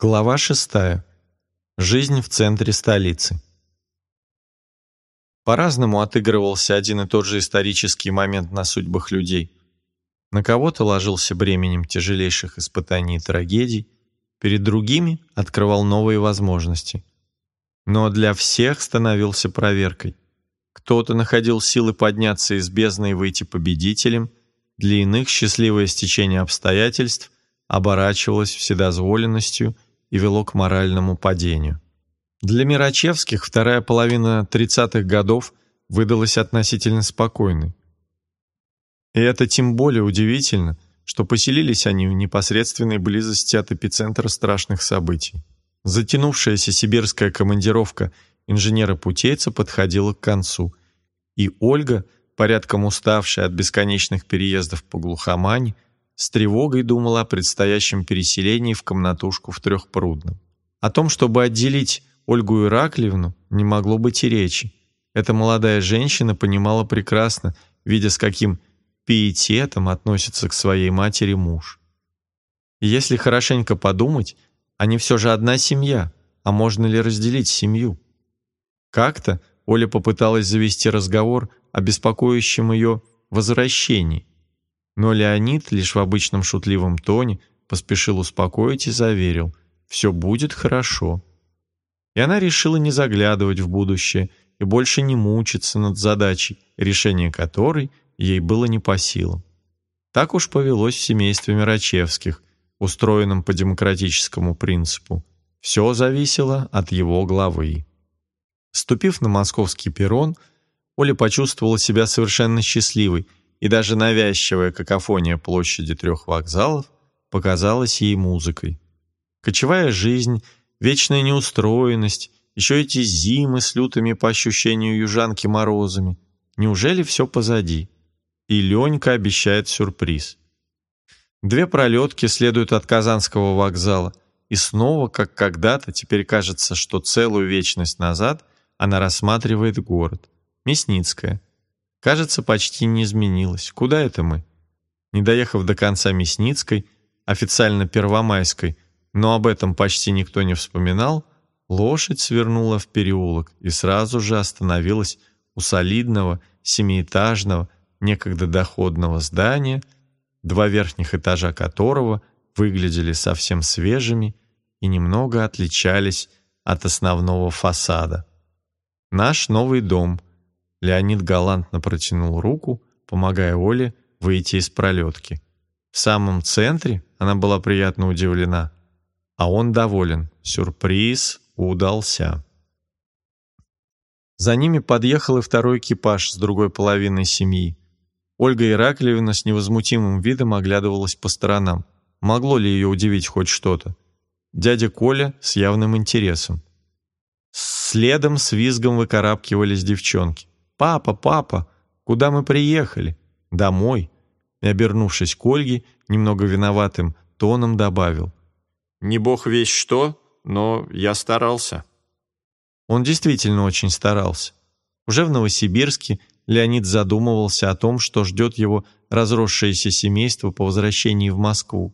Глава шестая. Жизнь в центре столицы. По-разному отыгрывался один и тот же исторический момент на судьбах людей. На кого-то ложился бременем тяжелейших испытаний и трагедий, перед другими открывал новые возможности. Но для всех становился проверкой. Кто-то находил силы подняться из бездны и выйти победителем, для иных счастливое стечение обстоятельств оборачивалось вседозволенностью – и вело к моральному падению. Для Мирачевских вторая половина 30-х годов выдалась относительно спокойной. И это тем более удивительно, что поселились они в непосредственной близости от эпицентра страшных событий. Затянувшаяся сибирская командировка инженера-путейца подходила к концу, и Ольга, порядком уставшая от бесконечных переездов по глухомани, с тревогой думал о предстоящем переселении в комнатушку в Трехпрудном. О том, чтобы отделить Ольгу Ираклевну, не могло быть и речи. Эта молодая женщина понимала прекрасно, видя с каким пиететом относится к своей матери муж. Если хорошенько подумать, они все же одна семья, а можно ли разделить семью? Как-то Оля попыталась завести разговор о беспокоящем ее возвращении, но Леонид лишь в обычном шутливом тоне поспешил успокоить и заверил «все будет хорошо». И она решила не заглядывать в будущее и больше не мучиться над задачей, решение которой ей было не по силам. Так уж повелось в семействе Мирачевских, устроенном по демократическому принципу. Все зависело от его главы. Ступив на московский перрон, Оля почувствовала себя совершенно счастливой – и даже навязчивая какофония площади трех вокзалов показалась ей музыкой. Кочевая жизнь, вечная неустроенность, еще эти зимы с лютыми по ощущению южанки морозами. Неужели все позади? И Ленька обещает сюрприз. Две пролетки следуют от Казанского вокзала, и снова, как когда-то, теперь кажется, что целую вечность назад она рассматривает город. Мясницкая – Кажется, почти не изменилось. Куда это мы? Не доехав до конца Мясницкой, официально Первомайской, но об этом почти никто не вспоминал, лошадь свернула в переулок и сразу же остановилась у солидного, семиэтажного, некогда доходного здания, два верхних этажа которого выглядели совсем свежими и немного отличались от основного фасада. Наш новый дом – Леонид галантно протянул руку, помогая Оле выйти из пролетки. В самом центре она была приятно удивлена, а он доволен. Сюрприз удался. За ними подъехал и второй экипаж с другой половиной семьи. Ольга Ираклиевна с невозмутимым видом оглядывалась по сторонам. Могло ли ее удивить хоть что-то? Дядя Коля с явным интересом. Следом с визгом выкарабкивались девчонки. «Папа, папа, куда мы приехали?» «Домой». И, обернувшись к Ольге, немного виноватым тоном добавил. «Не бог весь что, но я старался». Он действительно очень старался. Уже в Новосибирске Леонид задумывался о том, что ждет его разросшееся семейство по возвращении в Москву.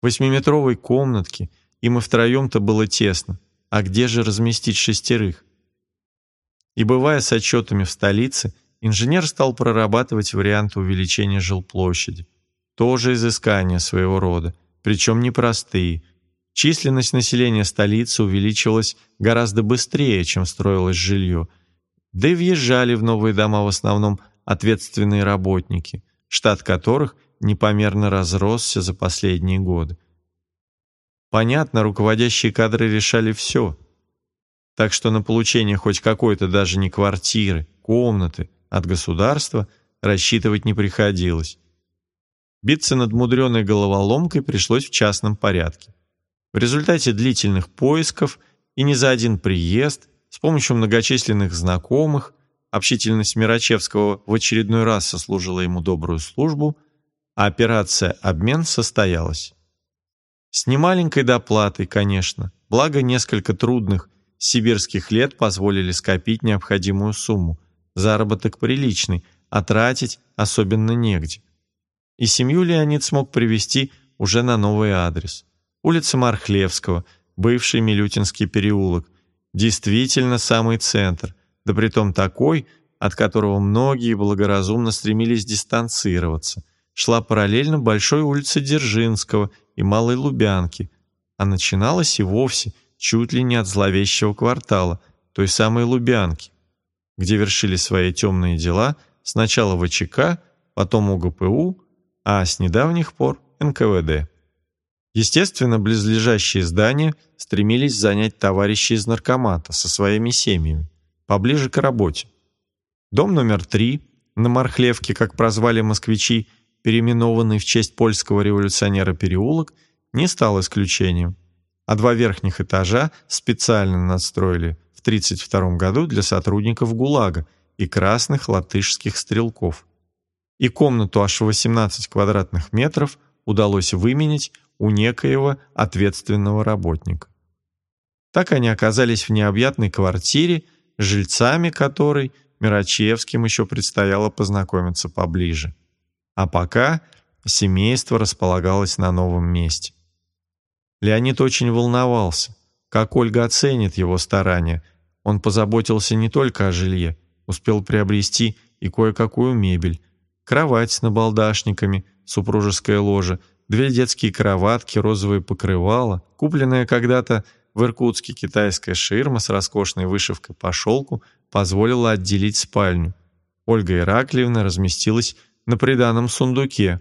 В восьмиметровой комнатке им и втроем-то было тесно, а где же разместить шестерых? И бывая с отчетами в столице, инженер стал прорабатывать варианты увеличения жилплощади. Тоже изыскания своего рода, причем непростые. Численность населения столицы увеличилась гораздо быстрее, чем строилось жилье. Да и въезжали в новые дома в основном ответственные работники, штат которых непомерно разросся за последние годы. Понятно, руководящие кадры решали все – так что на получение хоть какой-то даже не квартиры, комнаты от государства рассчитывать не приходилось. Биться над мудреной головоломкой пришлось в частном порядке. В результате длительных поисков и не за один приезд, с помощью многочисленных знакомых, общительность Мирачевского в очередной раз сослужила ему добрую службу, а операция «Обмен» состоялась. С немаленькой доплатой, конечно, благо несколько трудных сибирских лет позволили скопить необходимую сумму. Заработок приличный, а тратить особенно негде. И семью Леонид смог привести уже на новый адрес. улица Мархлевского, бывший Милютинский переулок. Действительно самый центр, да притом такой, от которого многие благоразумно стремились дистанцироваться. Шла параллельно Большой улице Дзержинского и Малой Лубянки, а начиналась и вовсе чуть ли не от зловещего квартала, той самой Лубянки, где вершили свои темные дела сначала ВЧК, потом УГПУ, а с недавних пор НКВД. Естественно, близлежащие здания стремились занять товарищи из наркомата со своими семьями, поближе к работе. Дом номер три, на Мархлевке, как прозвали москвичи, переименованный в честь польского революционера переулок, не стал исключением, а два верхних этажа специально надстроили в 1932 году для сотрудников ГУЛАГа и красных латышских стрелков. И комнату аж 18 квадратных метров удалось выменить у некоего ответственного работника. Так они оказались в необъятной квартире, жильцами которой Мирачевским еще предстояло познакомиться поближе. А пока семейство располагалось на новом месте. Леонид очень волновался, как Ольга оценит его старания. Он позаботился не только о жилье, успел приобрести и кое-какую мебель, кровать с набалдашниками, супружеское ложе, две детские кроватки, розовые покрывала, купленная когда-то в Иркутске китайская ширма с роскошной вышивкой по шелку позволила отделить спальню. Ольга Ираклиевна разместилась на приданом сундуке.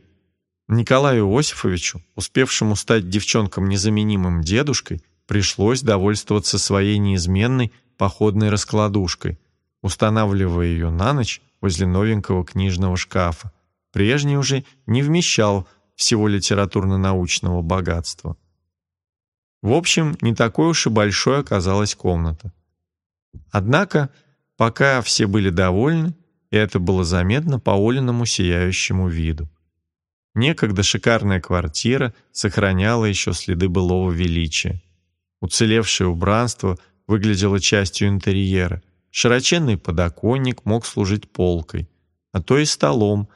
Николаю Иосифовичу, успевшему стать девчонком незаменимым дедушкой, пришлось довольствоваться своей неизменной походной раскладушкой, устанавливая ее на ночь возле новенького книжного шкафа. Прежний уже не вмещал всего литературно-научного богатства. В общем, не такой уж и большой оказалась комната. Однако, пока все были довольны, и это было заметно по Олиному сияющему виду. Некогда шикарная квартира сохраняла еще следы былого величия. Уцелевшее убранство выглядело частью интерьера. Широченный подоконник мог служить полкой, а то и столом,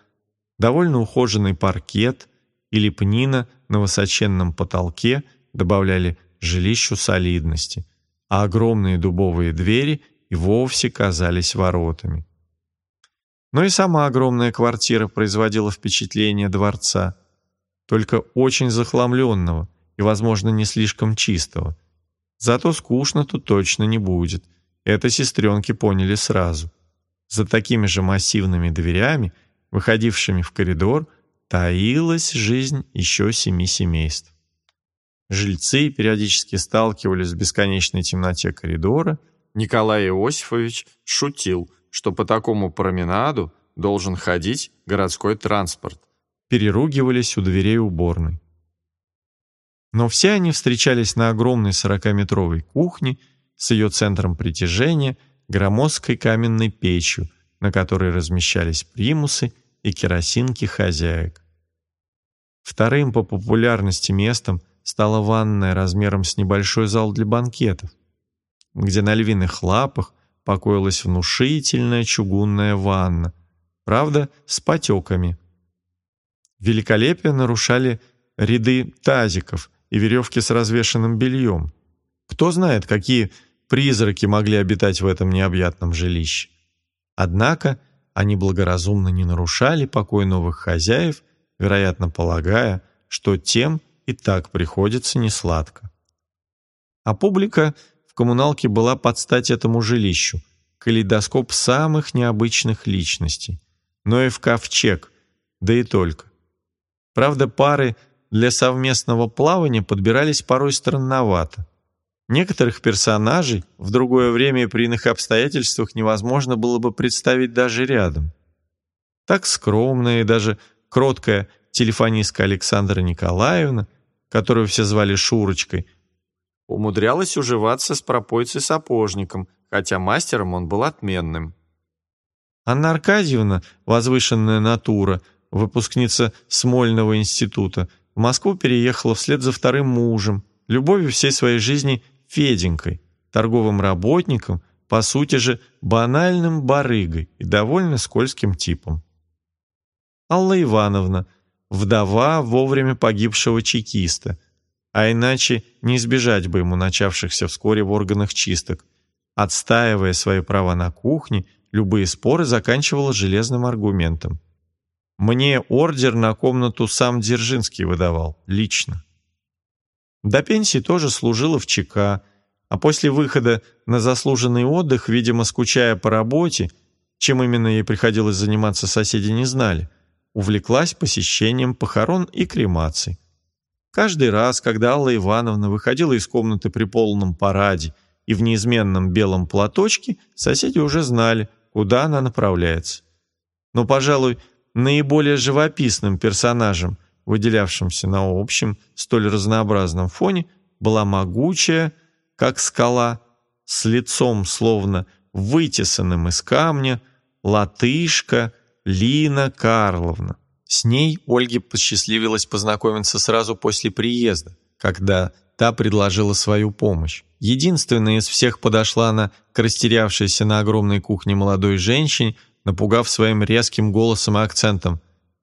довольно ухоженный паркет, и лепнина на высоченном потолке добавляли жилищу солидности, а огромные дубовые двери и вовсе казались воротами. Но и сама огромная квартира производила впечатление дворца, только очень захламленного и, возможно, не слишком чистого. Зато скучно тут точно не будет. Это сестренки поняли сразу. За такими же массивными дверями, выходившими в коридор, таилась жизнь еще семи семейств. Жильцы периодически сталкивались в бесконечной темноте коридора. Николай Иосифович шутил, что по такому променаду должен ходить городской транспорт. Переругивались у дверей уборной. Но все они встречались на огромной 40-метровой кухне с ее центром притяжения, громоздкой каменной печью, на которой размещались примусы и керосинки хозяек. Вторым по популярности местом стала ванная размером с небольшой зал для банкетов, где на львиных лапах покоилась внушительная чугунная ванна, правда, с потеками. Великолепие нарушали ряды тазиков и веревки с развешенным бельем. Кто знает, какие призраки могли обитать в этом необъятном жилище. Однако они благоразумно не нарушали покой новых хозяев вероятно полагая, что тем и так приходится несладко. А публика в коммуналке была под стать этому жилищу, калейдоскоп самых необычных личностей, но и в ковчег, да и только. Правда, пары для совместного плавания подбирались порой странновато. Некоторых персонажей в другое время и при иных обстоятельствах невозможно было бы представить даже рядом. Так скромная и даже кроткая телефонистка Александра Николаевна, которую все звали Шурочкой, умудрялась уживаться с пропойцей-сапожником, хотя мастером он был отменным. Анна Аркадьевна, возвышенная натура, выпускница Смольного института, в Москву переехала вслед за вторым мужем, любовью всей своей жизни Феденькой, торговым работником, по сути же банальным барыгой и довольно скользким типом. Алла Ивановна, вдова вовремя погибшего чекиста, а иначе не избежать бы ему начавшихся вскоре в органах чисток. Отстаивая свои права на кухне, любые споры заканчивала железным аргументом. Мне ордер на комнату сам Дзержинский выдавал, лично. До пенсии тоже служила в ЧК, а после выхода на заслуженный отдых, видимо, скучая по работе, чем именно ей приходилось заниматься, соседи не знали, увлеклась посещением похорон и кремаций. Каждый раз, когда Алла Ивановна выходила из комнаты при полном параде и в неизменном белом платочке, соседи уже знали, куда она направляется. Но, пожалуй, наиболее живописным персонажем, выделявшимся на общем, столь разнообразном фоне, была могучая, как скала, с лицом словно вытесанным из камня, латышка Лина Карловна. С ней Ольге посчастливилось познакомиться сразу после приезда, когда та предложила свою помощь. Единственная из всех подошла она к растерявшейся на огромной кухне молодой женщине, напугав своим резким голосом и акцентом.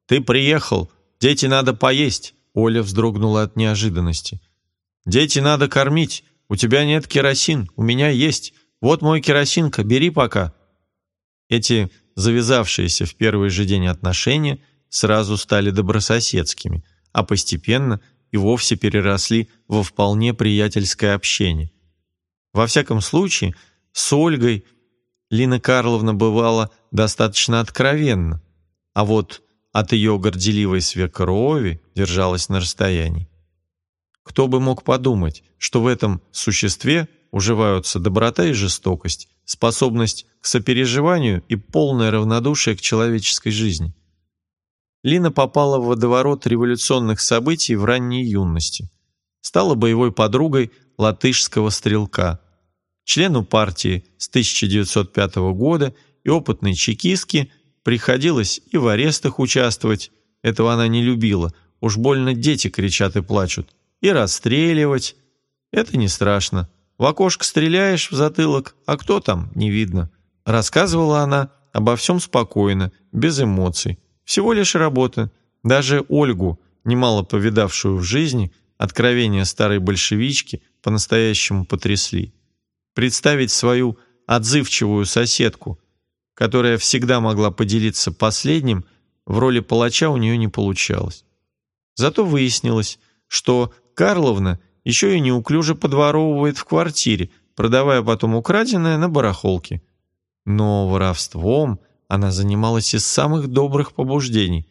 «Ты приехал! Дети надо поесть!» Оля вздрогнула от неожиданности. «Дети надо кормить! У тебя нет керосин, у меня есть! Вот мой керосинка, бери пока!» Эти завязавшиеся в первый же день отношения сразу стали добрососедскими, а постепенно и вовсе переросли во вполне приятельское общение. Во всяком случае, с Ольгой Лина Карловна бывала достаточно откровенна, а вот от ее горделивой свекрови держалась на расстоянии. Кто бы мог подумать, что в этом существе уживаются доброта и жестокость, способность к сопереживанию и полное равнодушие к человеческой жизни. Лина попала в водоворот революционных событий в ранней юности. Стала боевой подругой латышского стрелка, члену партии с 1905 года и опытной чекистки приходилось и в арестах участвовать, этого она не любила, уж больно дети кричат и плачут, и расстреливать. Это не страшно. В окошко стреляешь в затылок, а кто там, не видно. Рассказывала она обо всем спокойно, без эмоций. Всего лишь работа. Даже Ольгу, немало повидавшую в жизни, откровения старой большевички по-настоящему потрясли. Представить свою отзывчивую соседку, которая всегда могла поделиться последним, в роли палача у нее не получалось. Зато выяснилось, что Карловна еще и неуклюже подворовывает в квартире, продавая потом украденное на барахолке. Но воровством она занималась из самых добрых побуждений.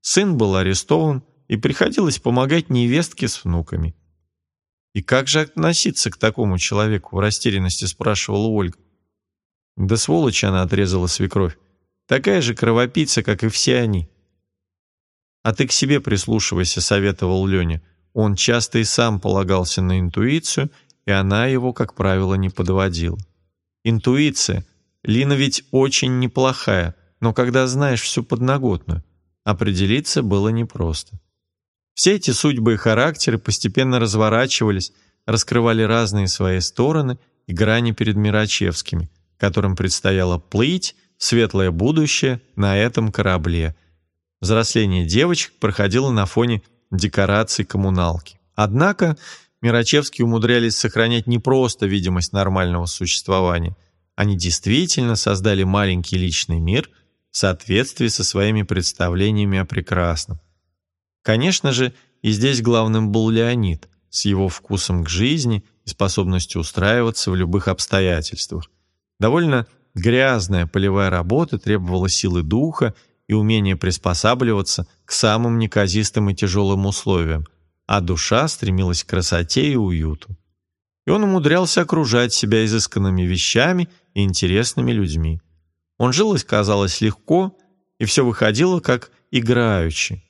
Сын был арестован, и приходилось помогать невестке с внуками. «И как же относиться к такому человеку?» в растерянности спрашивала Ольга. Да сволочь она отрезала свекровь. Такая же кровопийца, как и все они. «А ты к себе прислушивайся», — советовал Леня. Он часто и сам полагался на интуицию, и она его, как правило, не подводила. Интуиция. Лина ведь очень неплохая, но когда знаешь всю подноготную, определиться было непросто. Все эти судьбы и характеры постепенно разворачивались, раскрывали разные свои стороны и грани перед Мирачевскими, которым предстояло плыть в светлое будущее на этом корабле. Взросление девочек проходило на фоне декораций коммуналки. Однако Мирачевские умудрялись сохранять не просто видимость нормального существования. Они действительно создали маленький личный мир в соответствии со своими представлениями о прекрасном. Конечно же, и здесь главным был Леонид с его вкусом к жизни и способностью устраиваться в любых обстоятельствах. Довольно грязная полевая работа требовала силы духа и умения приспосабливаться к самым неказистым и тяжелым условиям, а душа стремилась к красоте и уюту. Он умудрялся окружать себя изысканными вещами и интересными людьми. Он жил, казалось, легко, и все выходило как играючи.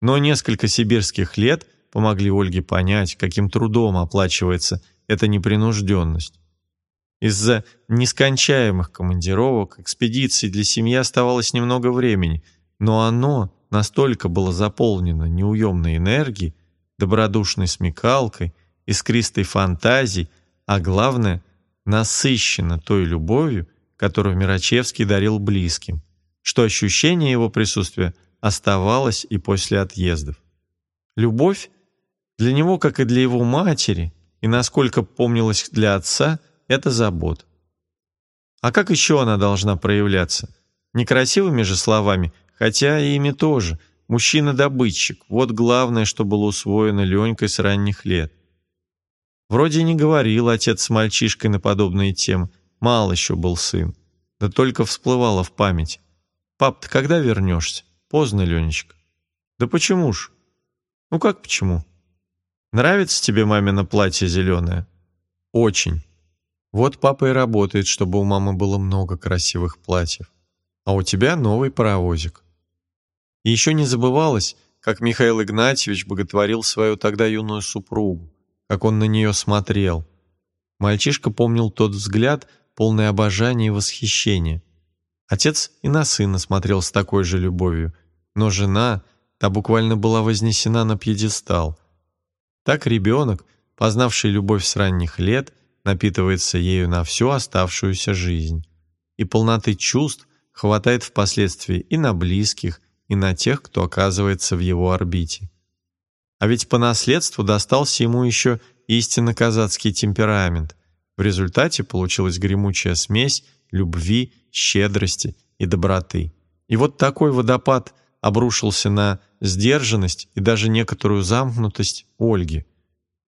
Но несколько сибирских лет помогли Ольге понять, каким трудом оплачивается эта непринужденность. Из-за нескончаемых командировок, экспедиций для семьи оставалось немного времени, но оно настолько было заполнено неуемной энергией, добродушной смекалкой, искристой фантазией, а главное, насыщено той любовью, которую Мирачевский дарил близким, что ощущение его присутствия оставалось и после отъездов. Любовь, Для него, как и для его матери, и, насколько помнилось для отца, это забот. А как еще она должна проявляться? Некрасивыми же словами, хотя и ими тоже. Мужчина-добытчик, вот главное, что было усвоено Ленькой с ранних лет. Вроде не говорил отец с мальчишкой на подобные темы, мало еще был сын. Да только всплывало в память. «Пап, ты когда вернешься?» «Поздно, Ленечка». «Да почему ж?» «Ну как почему?» «Нравится тебе мамино платье зеленое?» «Очень. Вот папа и работает, чтобы у мамы было много красивых платьев. А у тебя новый паровозик». И еще не забывалось, как Михаил Игнатьевич боготворил свою тогда юную супругу, как он на нее смотрел. Мальчишка помнил тот взгляд, полный обожания и восхищения. Отец и на сына смотрел с такой же любовью, но жена, та буквально была вознесена на пьедестал. Так ребенок, познавший любовь с ранних лет, напитывается ею на всю оставшуюся жизнь. И полноты чувств хватает впоследствии и на близких, и на тех, кто оказывается в его орбите. А ведь по наследству достался ему еще истинно казацкий темперамент. В результате получилась гремучая смесь любви, щедрости и доброты. И вот такой водопад обрушился на сдержанность и даже некоторую замкнутость Ольги.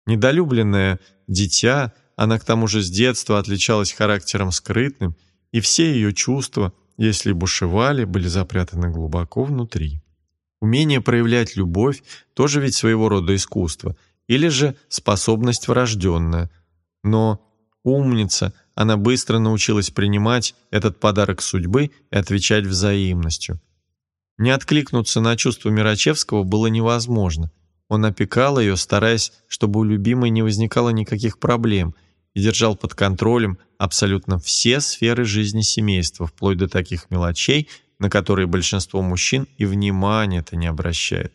Недолюбленное дитя, она к тому же с детства отличалась характером скрытным, и все ее чувства, если бушевали, были запрятаны глубоко внутри. Умение проявлять любовь тоже ведь своего рода искусство, или же способность врожденная. Но умница, она быстро научилась принимать этот подарок судьбы и отвечать взаимностью. Не откликнуться на чувства Мирачевского было невозможно. Он опекал ее, стараясь, чтобы у любимой не возникало никаких проблем, и держал под контролем абсолютно все сферы жизни семейства, вплоть до таких мелочей, на которые большинство мужчин и внимания-то не обращает.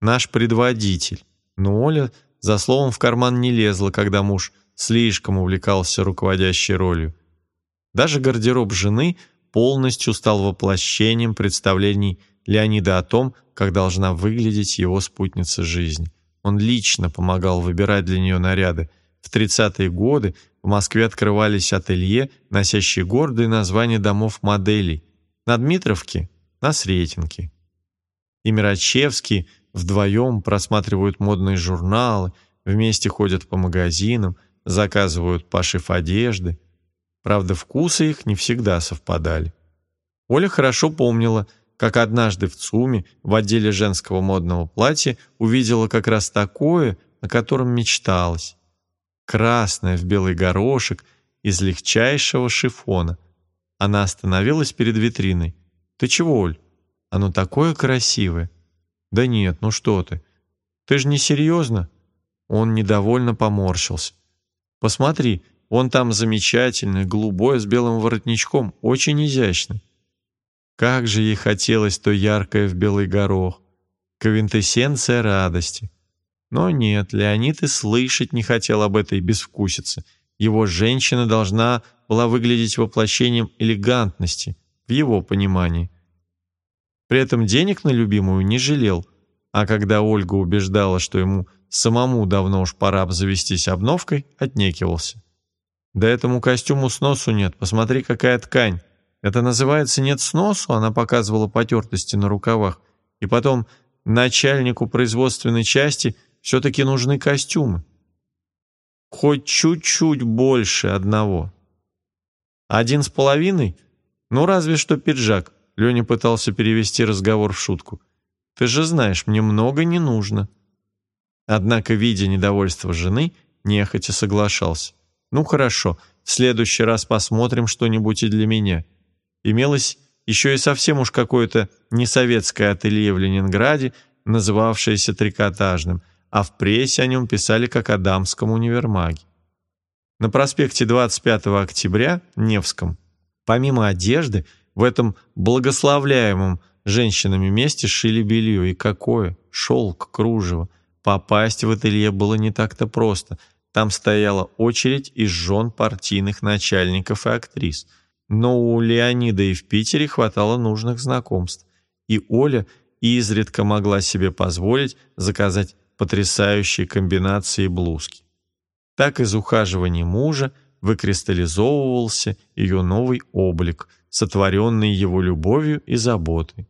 Наш предводитель. Но Оля за словом в карман не лезла, когда муж слишком увлекался руководящей ролью. Даже гардероб жены полностью стал воплощением представлений Леонида о том, как должна выглядеть его спутница жизни. Он лично помогал выбирать для нее наряды. В 30-е годы в Москве открывались ателье, носящие гордые названия домов-моделей. На Дмитровке – на Сретенке. И Мирачевские вдвоем просматривают модные журналы, вместе ходят по магазинам, заказывают пошив одежды – Правда, вкусы их не всегда совпадали. Оля хорошо помнила, как однажды в ЦУМе в отделе женского модного платья увидела как раз такое, о котором мечталось. Красное в белый горошек из легчайшего шифона. Она остановилась перед витриной. «Ты чего, Оль? Оно такое красивое!» «Да нет, ну что ты! Ты же не серьезно?» Он недовольно поморщился. «Посмотри, Вон там замечательный, голубой, с белым воротничком, очень изящно. Как же ей хотелось то яркое в белый горох. Квинтэссенция радости. Но нет, Леонид и слышать не хотел об этой безвкусице. Его женщина должна была выглядеть воплощением элегантности, в его понимании. При этом денег на любимую не жалел, а когда Ольга убеждала, что ему самому давно уж пора обзавестись обновкой, отнекивался. Да этому костюму сносу нет, посмотри, какая ткань. Это называется нет сносу, она показывала потертости на рукавах. И потом начальнику производственной части все-таки нужны костюмы. Хоть чуть-чуть больше одного. Один с половиной? Ну, разве что пиджак. Леня пытался перевести разговор в шутку. Ты же знаешь, мне много не нужно. Однако, видя недовольство жены, нехотя соглашался. Ну хорошо, в следующий раз посмотрим что-нибудь и для меня. Имелось еще и совсем уж какое-то несоветское ателье в Ленинграде, называвшееся трикотажным, а в прессе о нем писали как о дамском универмаге. На проспекте 25 октября, Невском, помимо одежды, в этом благословляемом женщинами месте шили белье. И какое? Шелк, кружево. Попасть в ателье было не так-то просто – там стояла очередь из жен партийных начальников и актрис. Но у Леонида и в Питере хватало нужных знакомств. И Оля изредка могла себе позволить заказать потрясающей комбинации блузки. Так из ухаживаний мужа выкристаллизовывался ее новый облик, сотворенный его любовью и заботой.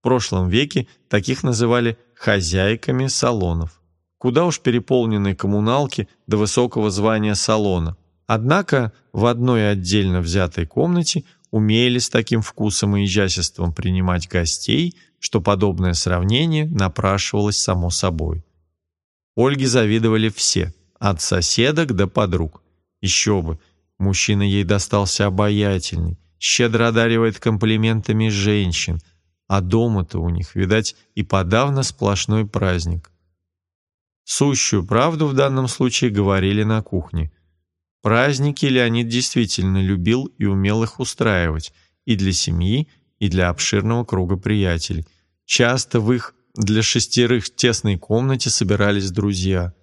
В прошлом веке таких называли хозяйками салонов. Куда уж переполненные коммуналки до высокого звания салона. Однако в одной отдельно взятой комнате умели с таким вкусом и изяществом принимать гостей, что подобное сравнение напрашивалось само собой. Ольге завидовали все, от соседок до подруг. Еще бы, мужчина ей достался обаятельный, щедро одаривает комплиментами женщин, а дома-то у них, видать, и подавно сплошной праздник. Сущую правду в данном случае говорили на кухне. Праздники Леонид действительно любил и умел их устраивать и для семьи, и для обширного круга приятелей. Часто в их для шестерых в тесной комнате собирались друзья.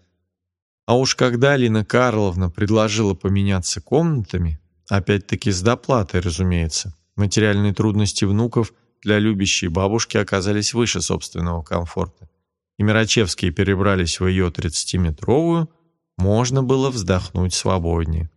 А уж когда Алина Карловна предложила поменяться комнатами, опять-таки с доплатой, разумеется, материальные трудности внуков для любящей бабушки оказались выше собственного комфорта, и Мирачевские перебрались в ее 30-метровую, можно было вздохнуть свободнее.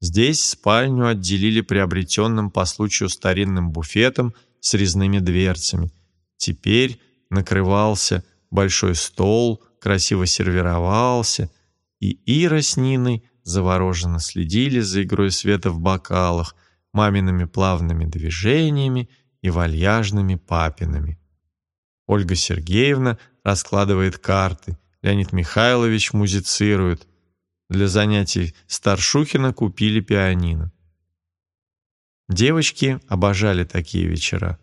Здесь спальню отделили приобретенным по случаю старинным буфетом с резными дверцами. Теперь накрывался большой стол, красиво сервировался, и Ира с Ниной завороженно следили за игрой света в бокалах, мамиными плавными движениями и вальяжными папинами. Ольга Сергеевна раскладывает карты, Леонид Михайлович музицирует. Для занятий Старшухина купили пианино. Девочки обожали такие вечера.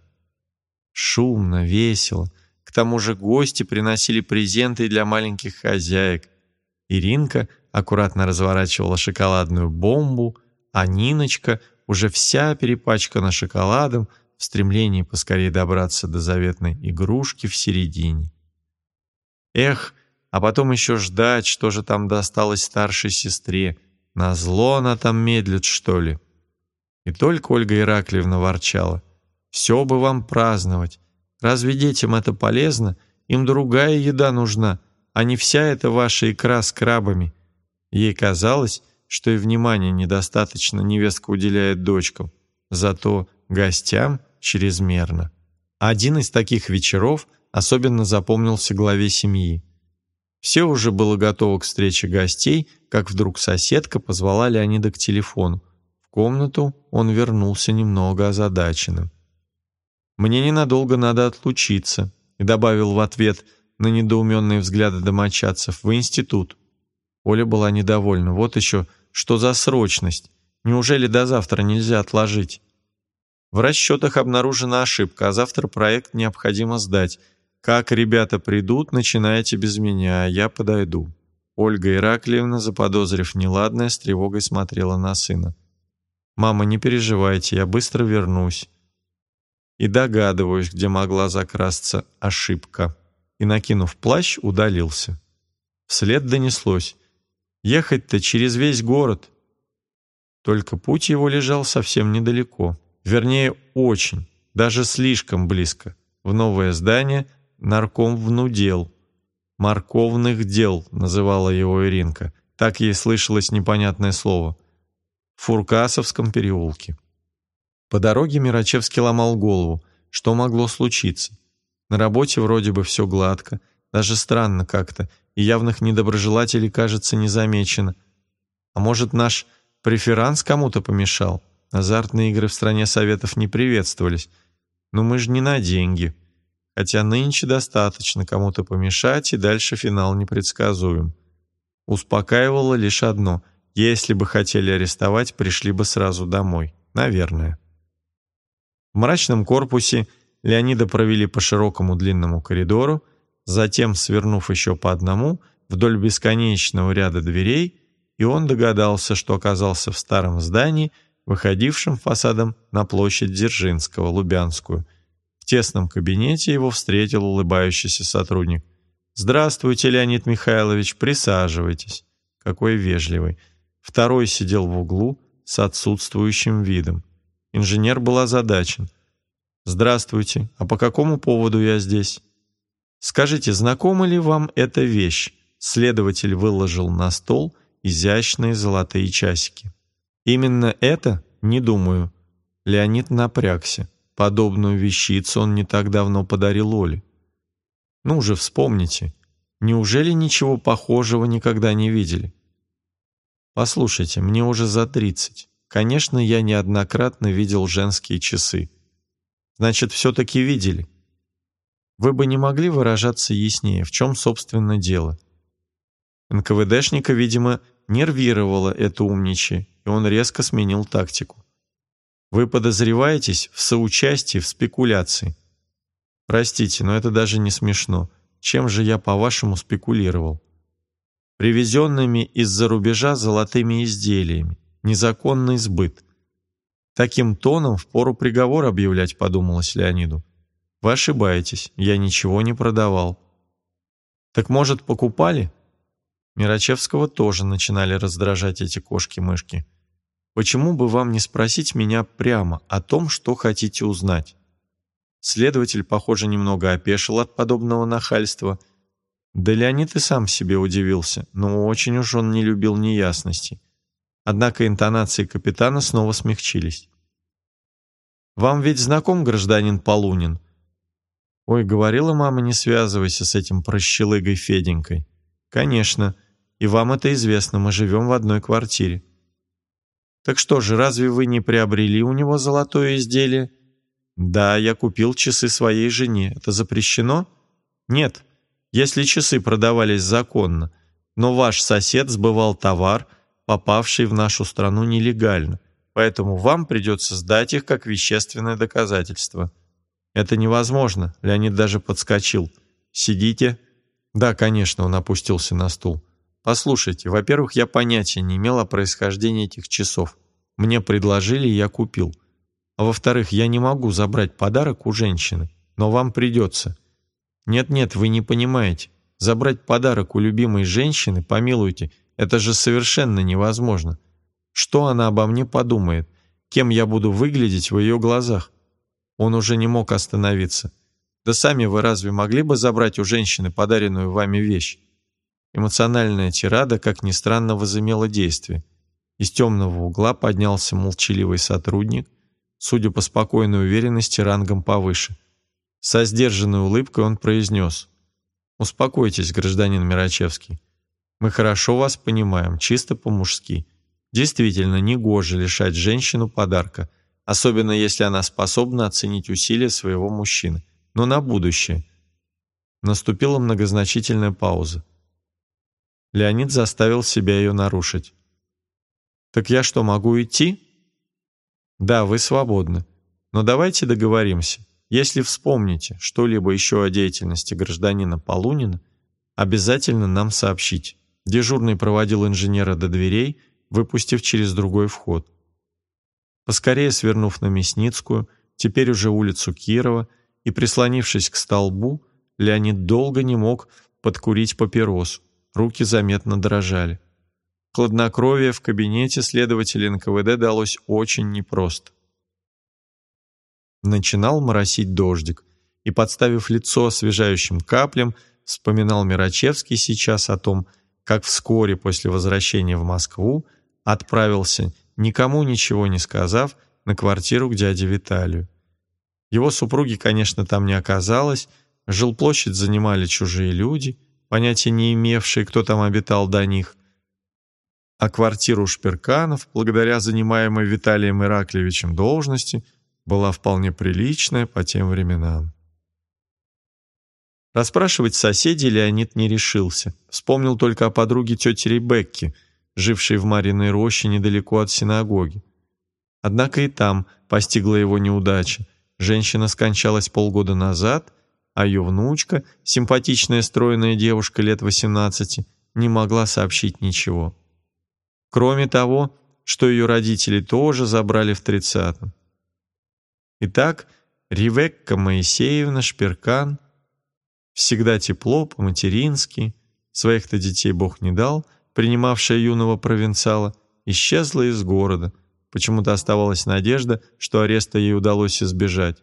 Шумно, весело, к тому же гости приносили презенты для маленьких хозяек. Иринка аккуратно разворачивала шоколадную бомбу, а Ниночка, уже вся перепачкана шоколадом, в стремлении поскорее добраться до заветной игрушки в середине. Эх, а потом еще ждать, что же там досталось старшей сестре. Назло она там медлит, что ли? И только Ольга Ираклиевна ворчала. «Все бы вам праздновать. Разве детям это полезно? Им другая еда нужна, а не вся эта ваша икра с крабами. Ей казалось, что и внимания недостаточно невестка уделяет дочкам, зато гостям чрезмерно. Один из таких вечеров особенно запомнился главе семьи. Все уже было готово к встрече гостей, как вдруг соседка позвала Леонида к телефону. В комнату он вернулся немного озадаченным. «Мне ненадолго надо отлучиться», и добавил в ответ на недоуменные взгляды домочадцев «в институт». Оля была недовольна. Вот еще, что за срочность? Неужели до завтра нельзя отложить? В расчетах обнаружена ошибка, а завтра проект необходимо сдать. Как ребята придут, начинайте без меня, я подойду. Ольга Ираклиевна, заподозрив неладное, с тревогой смотрела на сына. «Мама, не переживайте, я быстро вернусь и догадываюсь, где могла закрасться ошибка. И, накинув плащ, удалился. Вслед донеслось. Ехать-то через весь город. Только путь его лежал совсем недалеко. Вернее, очень, даже слишком близко. В новое здание нарком внудел. «Морковных дел» называла его Иринка. Так ей слышалось непонятное слово. В Фуркасовском переулке. По дороге Мирачевский ломал голову. Что могло случиться? На работе вроде бы все гладко, даже странно как-то, и явных недоброжелателей, кажется, не замечено. А может, наш преферанс кому-то помешал? Азартные игры в стране советов не приветствовались. Но мы же не на деньги. Хотя нынче достаточно кому-то помешать, и дальше финал непредсказуем. Успокаивало лишь одно. Если бы хотели арестовать, пришли бы сразу домой. Наверное. В мрачном корпусе Леонида провели по широкому длинному коридору, затем, свернув еще по одному, вдоль бесконечного ряда дверей, и он догадался, что оказался в старом здании, выходившем фасадом на площадь Дзержинского, Лубянскую. В тесном кабинете его встретил улыбающийся сотрудник. «Здравствуйте, Леонид Михайлович, присаживайтесь». Какой вежливый. Второй сидел в углу с отсутствующим видом. Инженер был озадачен. «Здравствуйте. А по какому поводу я здесь?» Скажите, знакома ли вам эта вещь? Следователь выложил на стол изящные золотые часики. Именно это? Не думаю. Леонид напрягся. Подобную вещицу он не так давно подарил Оле. Ну уже вспомните. Неужели ничего похожего никогда не видели? Послушайте, мне уже за тридцать. Конечно, я неоднократно видел женские часы. Значит, все-таки видели. Вы бы не могли выражаться яснее, в чем, собственно, дело? НКВДшника, видимо, нервировало это умничье, и он резко сменил тактику. Вы подозреваетесь в соучастии в спекуляции. Простите, но это даже не смешно. Чем же я, по-вашему, спекулировал? Привезенными из-за рубежа золотыми изделиями. Незаконный сбыт. Таким тоном впору приговор объявлять, подумалось Леониду. Вы ошибаетесь, я ничего не продавал. Так может, покупали? Мирачевского тоже начинали раздражать эти кошки-мышки. Почему бы вам не спросить меня прямо о том, что хотите узнать? Следователь, похоже, немного опешил от подобного нахальства. Да Леонид и сам себе удивился, но очень уж он не любил неясностей. Однако интонации капитана снова смягчились. «Вам ведь знаком гражданин Полунин?» «Ой, говорила мама, не связывайся с этим прощелыгой Феденькой». «Конечно. И вам это известно, мы живем в одной квартире». «Так что же, разве вы не приобрели у него золотое изделие?» «Да, я купил часы своей жене. Это запрещено?» «Нет, если часы продавались законно, но ваш сосед сбывал товар, попавший в нашу страну нелегально, поэтому вам придется сдать их как вещественное доказательство». «Это невозможно», — Леонид даже подскочил. «Сидите». «Да, конечно», — он опустился на стул. «Послушайте, во-первых, я понятия не имел о происхождении этих часов. Мне предложили, я купил. А во-вторых, я не могу забрать подарок у женщины, но вам придется. Нет-нет, вы не понимаете. Забрать подарок у любимой женщины, помилуйте, это же совершенно невозможно. Что она обо мне подумает? Кем я буду выглядеть в ее глазах? Он уже не мог остановиться. Да сами вы разве могли бы забрать у женщины подаренную вами вещь? Эмоциональная тирада, как ни странно, возымела действие. Из темного угла поднялся молчаливый сотрудник, судя по спокойной уверенности, рангом повыше. Со сдержанной улыбкой он произнес. «Успокойтесь, гражданин Мирачевский. Мы хорошо вас понимаем, чисто по-мужски. Действительно, негоже лишать женщину подарка, особенно если она способна оценить усилия своего мужчины. Но на будущее». Наступила многозначительная пауза. Леонид заставил себя ее нарушить. «Так я что, могу идти?» Да, вы свободны. Но давайте договоримся. Если вспомните что-либо еще о деятельности гражданина Полунина, обязательно нам сообщите. Дежурный проводил инженера до дверей, выпустив через другой вход. Поскорее свернув на Мясницкую, теперь уже улицу Кирова, и прислонившись к столбу, Леонид долго не мог подкурить папиросу, руки заметно дрожали. Хладнокровие в кабинете следователя НКВД далось очень непросто. Начинал моросить дождик, и, подставив лицо освежающим каплям, вспоминал Мирачевский сейчас о том, как вскоре после возвращения в Москву отправился, никому ничего не сказав, на квартиру к дяде Виталию. Его супруги, конечно, там не оказалось, жилплощадь занимали чужие люди, понятия не имевшие, кто там обитал до них, а квартира у Шперканов, благодаря занимаемой Виталием Ираклевичем должности, была вполне приличная по тем временам. Расспрашивать соседей Леонид не решился. Вспомнил только о подруге тети Ребекки, жившей в Мариной роще недалеко от синагоги. Однако и там постигла его неудача. Женщина скончалась полгода назад, а ее внучка, симпатичная стройная девушка лет 18, не могла сообщить ничего. Кроме того, что ее родители тоже забрали в 30-м. Итак, Ревекка Моисеевна Шперкан всегда тепло, по-матерински, своих-то детей Бог не дал, принимавшая юного провинциала, исчезла из города. Почему-то оставалась надежда, что ареста ей удалось избежать.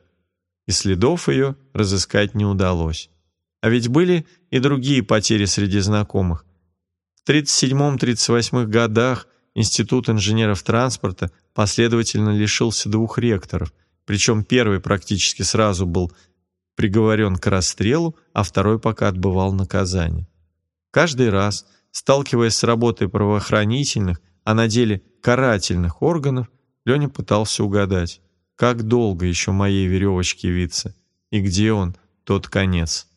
И следов ее разыскать не удалось. А ведь были и другие потери среди знакомых. В 1937-1938 годах Институт инженеров транспорта последовательно лишился двух ректоров, причем первый практически сразу был приговорен к расстрелу, а второй пока отбывал наказание. Каждый раз, сталкиваясь с работой правоохранительных, а на деле карательных органов, Леня пытался угадать, как долго еще моей веревочке виться, и где он, тот конец.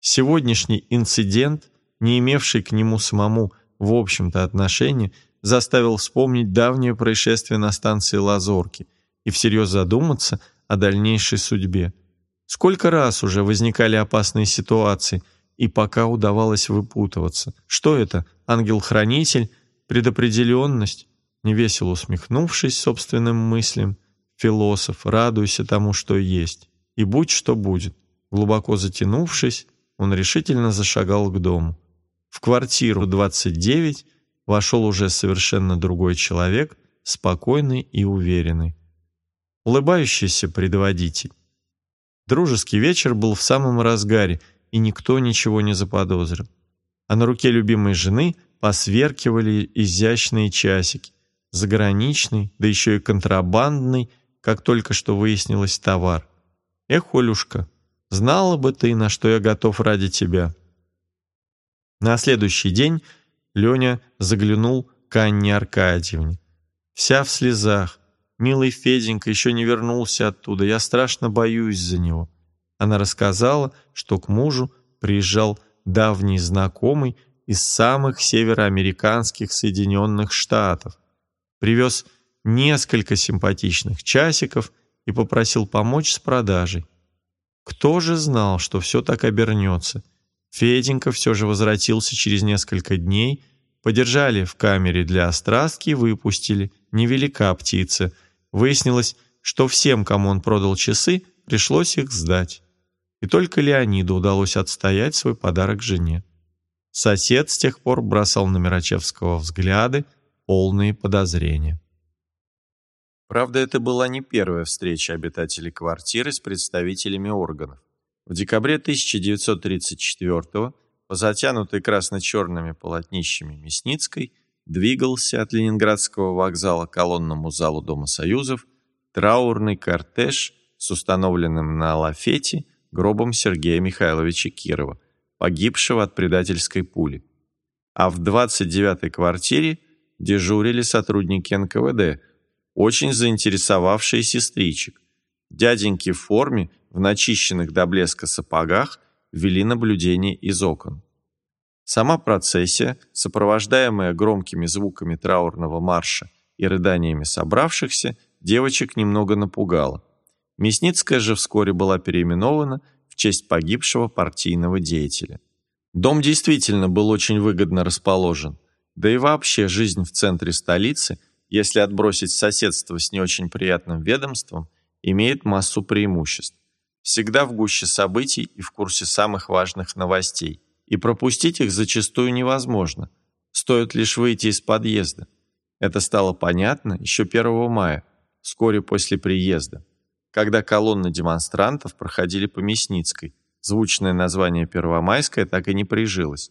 Сегодняшний инцидент, не имевший к нему самому, в общем-то, отношения, заставил вспомнить давнее происшествие на станции Лазорки и всерьез задуматься о дальнейшей судьбе. Сколько раз уже возникали опасные ситуации, и пока удавалось выпутываться. Что это? Ангел-хранитель? Предопределенность? Невесело усмехнувшись собственным мыслям, философ, радуйся тому, что есть, и будь что будет. Глубоко затянувшись, он решительно зашагал к дому. В квартиру 29 вошел уже совершенно другой человек, спокойный и уверенный. Улыбающийся предводитель. Дружеский вечер был в самом разгаре, и никто ничего не заподозрил. А на руке любимой жены посверкивали изящные часики, заграничный, да еще и контрабандный, как только что выяснилось, товар. Эх, Олюшка, знала бы ты, на что я готов ради тебя. На следующий день Леня заглянул к Анне Аркадьевне. Вся в слезах. Милый Феденька еще не вернулся оттуда, я страшно боюсь за него. Она рассказала, что к мужу приезжал давний знакомый из самых североамериканских Соединенных Штатов привез несколько симпатичных часиков и попросил помочь с продажей. Кто же знал, что все так обернется? Феденька все же возвратился через несколько дней, подержали в камере для острастки и выпустили. Невелика птица. Выяснилось, что всем, кому он продал часы, пришлось их сдать. И только Леониду удалось отстоять свой подарок жене. Сосед с тех пор бросал на Мирачевского взгляды, полные подозрения. Правда, это была не первая встреча обитателей квартиры с представителями органов. В декабре 1934 по затянутой красно-черными полотнищами Мясницкой двигался от Ленинградского вокзала к колонному залу Дома Союзов траурный кортеж с установленным на лафете гробом Сергея Михайловича Кирова, погибшего от предательской пули. А в 29-й квартире дежурили сотрудники НКВД, очень заинтересовавшие сестричек. Дяденьки в форме, в начищенных до блеска сапогах, вели наблюдение из окон. Сама процессия, сопровождаемая громкими звуками траурного марша и рыданиями собравшихся, девочек немного напугала. Мясницкая же вскоре была переименована в честь погибшего партийного деятеля. Дом действительно был очень выгодно расположен. Да и вообще жизнь в центре столицы, если отбросить соседство с не очень приятным ведомством, имеет массу преимуществ. Всегда в гуще событий и в курсе самых важных новостей. И пропустить их зачастую невозможно. Стоит лишь выйти из подъезда. Это стало понятно еще 1 мая, вскоре после приезда, когда колонны демонстрантов проходили по Мясницкой. Звучное название Первомайская так и не прижилось.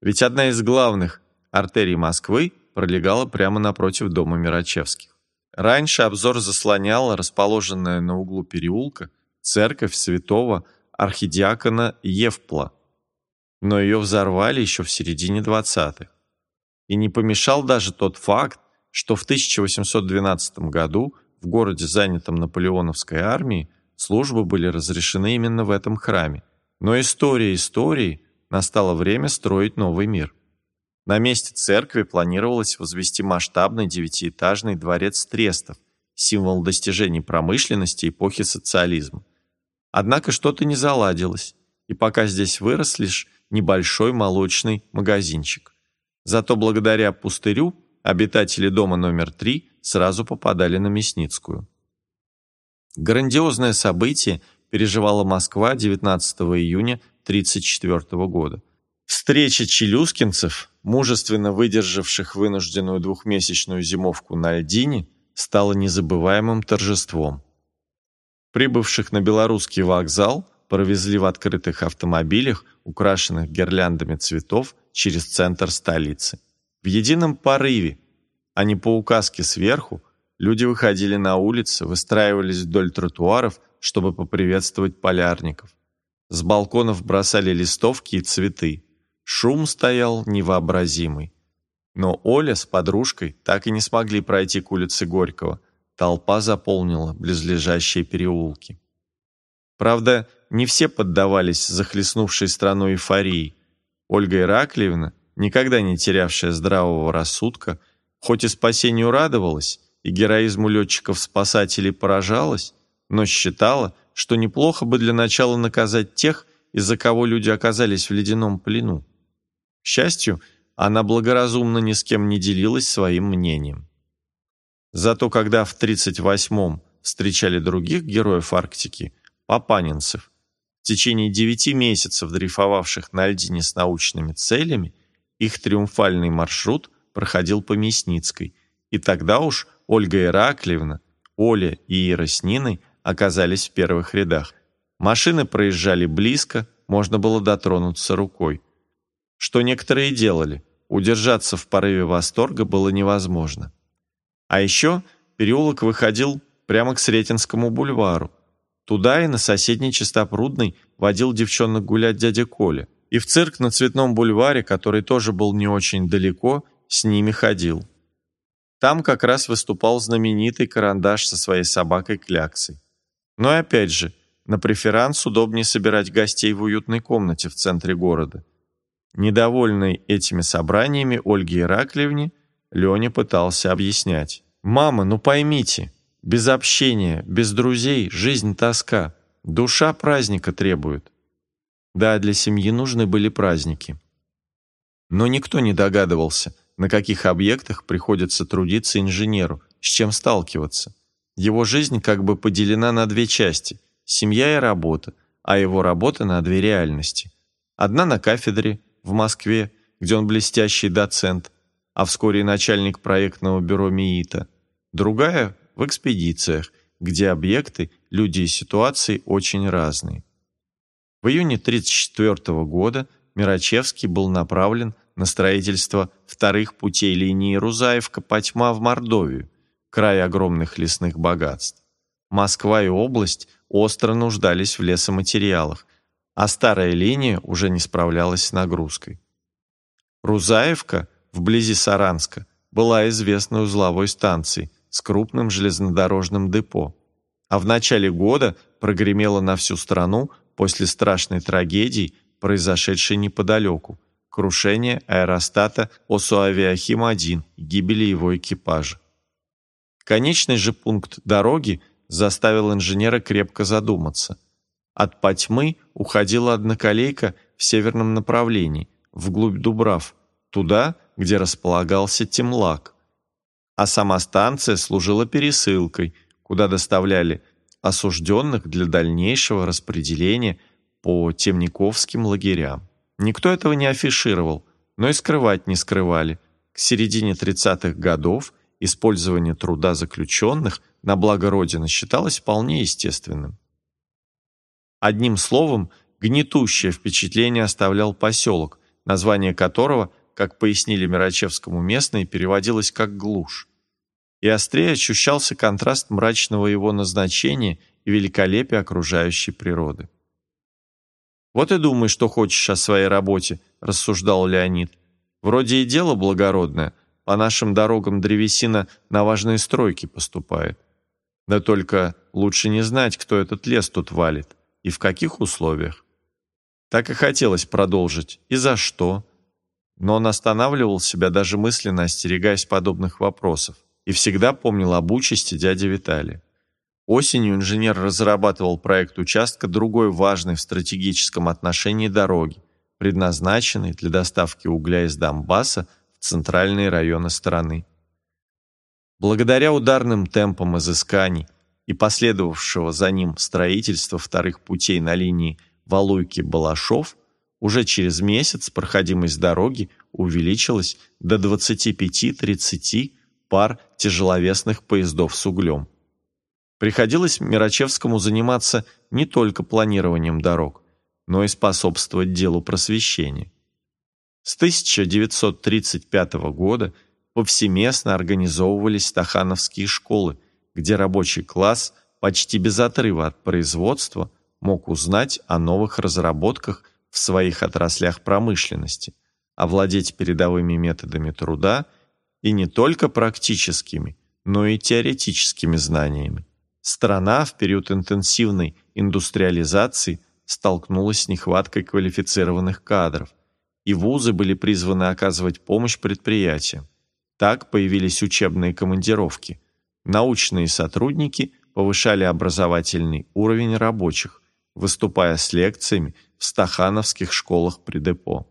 Ведь одна из главных артерий Москвы пролегала прямо напротив дома Мирачевских. Раньше обзор заслоняла расположенная на углу переулка церковь святого архидиакона Евпла, но ее взорвали еще в середине 20-х. И не помешал даже тот факт, что в 1812 году в городе, занятом наполеоновской армией, службы были разрешены именно в этом храме. Но история истории, настало время строить новый мир. На месте церкви планировалось возвести масштабный девятиэтажный дворец Трестов, символ достижений промышленности эпохи социализма. Однако что-то не заладилось, и пока здесь вырос лишь небольшой молочный магазинчик. Зато благодаря пустырю обитатели дома номер три сразу попадали на Мясницкую. Грандиозное событие переживала Москва 19 июня 1934 года. Встреча челюскинцев мужественно выдержавших вынужденную двухмесячную зимовку на льдине, стало незабываемым торжеством. Прибывших на белорусский вокзал провезли в открытых автомобилях, украшенных гирляндами цветов, через центр столицы. В едином порыве, а не по указке сверху, люди выходили на улицы, выстраивались вдоль тротуаров, чтобы поприветствовать полярников. С балконов бросали листовки и цветы. Шум стоял невообразимый. Но Оля с подружкой так и не смогли пройти к улице Горького. Толпа заполнила близлежащие переулки. Правда, не все поддавались захлестнувшей страну эйфории. Ольга Ираклиевна, никогда не терявшая здравого рассудка, хоть и спасению радовалась, и героизму летчиков-спасателей поражалась, но считала, что неплохо бы для начала наказать тех, из-за кого люди оказались в ледяном плену. К счастью, она благоразумно ни с кем не делилась своим мнением. Зато когда в 38-м встречали других героев Арктики, папанинцев, в течение девяти месяцев дрейфовавших на льдине с научными целями, их триумфальный маршрут проходил по Мясницкой, и тогда уж Ольга Ираклиевна, Оля и Ира с Ниной оказались в первых рядах. Машины проезжали близко, можно было дотронуться рукой. Что некоторые делали, удержаться в порыве восторга было невозможно. А еще переулок выходил прямо к Сретенскому бульвару, Туда и на соседний Чистопрудный водил девчонок гулять дядя Коля. И в цирк на Цветном бульваре, который тоже был не очень далеко, с ними ходил. Там как раз выступал знаменитый карандаш со своей собакой Кляксой. Но и опять же, на преферанс удобнее собирать гостей в уютной комнате в центре города. Недовольный этими собраниями Ольге Ираклиевне, Леня пытался объяснять. «Мама, ну поймите, без общения, без друзей жизнь тоска. Душа праздника требует. Да, для семьи нужны были праздники. Но никто не догадывался, на каких объектах приходится трудиться инженеру, с чем сталкиваться. Его жизнь как бы поделена на две части – семья и работа, а его работа на две реальности. Одна на кафедре в Москве, где он блестящий доцент, а вскоре начальник проектного бюро МИИТа. Другая в экспедициях, где объекты, люди и ситуации очень разные. В июне 1934 года Мирачевский был направлен на строительство вторых путей линии Рузаевка-Потьма в Мордовию, край огромных лесных богатств. Москва и область остро нуждались в лесоматериалах, а старая линия уже не справлялась с нагрузкой. Рузаевка, вблизи Саранска, была известной узловой станцией, с крупным железнодорожным депо. А в начале года прогремело на всю страну после страшной трагедии, произошедшей неподалеку, крушение аэростата Осуавиахим-1 и гибели его экипажа. Конечный же пункт дороги заставил инженера крепко задуматься. От Потьмы уходила одноколейка в северном направлении, вглубь Дубрав, туда, где располагался Темлак, а сама станция служила пересылкой, куда доставляли осужденных для дальнейшего распределения по темниковским лагерям. Никто этого не афишировал, но и скрывать не скрывали. К середине 30-х годов использование труда заключенных на благо Родины считалось вполне естественным. Одним словом, гнетущее впечатление оставлял поселок, название которого, как пояснили Мирачевскому местные, переводилось как «глушь» и острее ощущался контраст мрачного его назначения и великолепия окружающей природы. «Вот и думай, что хочешь о своей работе», — рассуждал Леонид. «Вроде и дело благородное, по нашим дорогам древесина на важные стройки поступает. Да только лучше не знать, кто этот лес тут валит и в каких условиях. Так и хотелось продолжить. И за что?» Но он останавливал себя даже мысленно, остерегаясь подобных вопросов и всегда помнил об участи дяди Виталия. Осенью инженер разрабатывал проект участка другой важной в стратегическом отношении дороги, предназначенной для доставки угля из Донбасса в центральные районы страны. Благодаря ударным темпам изысканий и последовавшего за ним строительства вторых путей на линии Валуйки-Балашов, уже через месяц проходимость дороги увеличилась до 25-30 пар тяжеловесных поездов с углем. Приходилось Мирачевскому заниматься не только планированием дорог, но и способствовать делу просвещения. С 1935 года повсеместно организовывались стахановские школы, где рабочий класс почти без отрыва от производства мог узнать о новых разработках в своих отраслях промышленности, овладеть передовыми методами труда и не только практическими, но и теоретическими знаниями. Страна в период интенсивной индустриализации столкнулась с нехваткой квалифицированных кадров, и вузы были призваны оказывать помощь предприятиям. Так появились учебные командировки. Научные сотрудники повышали образовательный уровень рабочих, выступая с лекциями в стахановских школах при депо.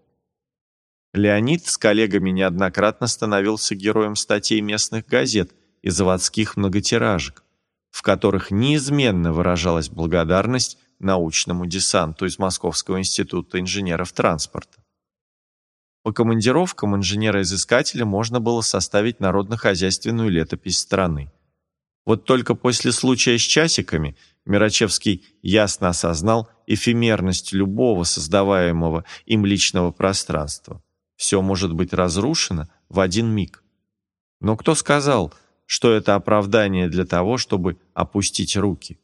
Леонид с коллегами неоднократно становился героем статей местных газет и заводских многотиражек в которых неизменно выражалась благодарность научному десанту из Московского института инженеров транспорта. По командировкам инженера-изыскателя можно было составить народно-хозяйственную летопись страны. Вот только после случая с часиками Мирачевский ясно осознал эфемерность любого создаваемого им личного пространства. Все может быть разрушено в один миг. Но кто сказал – что это оправдание для того, чтобы опустить руки.